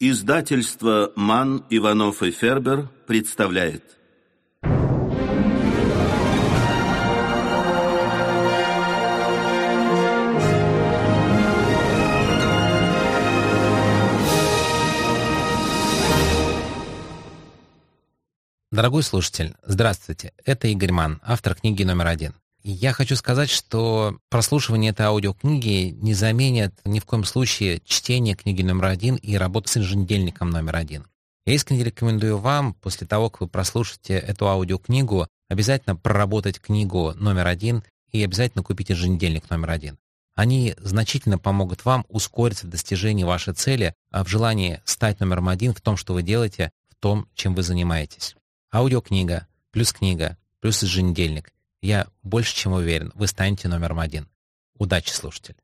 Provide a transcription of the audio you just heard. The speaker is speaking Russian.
Издательство «Ман, Иванов и Фербер» представляет. Дорогой слушатель, здравствуйте. Это Игорь Ман, автор книги номер один. Я хочу сказать, что прослушивание этой аудиокниги не заменит ни в коем случае чтение книги номер один и работы с еженедельником номер один. Я искренне рекомендую вам, после того, как вы прослушаете эту аудиокнигу, обязательно проработать книгу номер один и обязательно купить еженедельник номер один. Они значительно помогут вам ускориться в достижении вашей цели, а в желании стать номером один в том, что вы делаете, в том, чем вы занимаетесь. Аудиокнига, плюс книга, плюс еженедельник. Я больше чем уверен, вы станете номером один. Удачи, слушатель!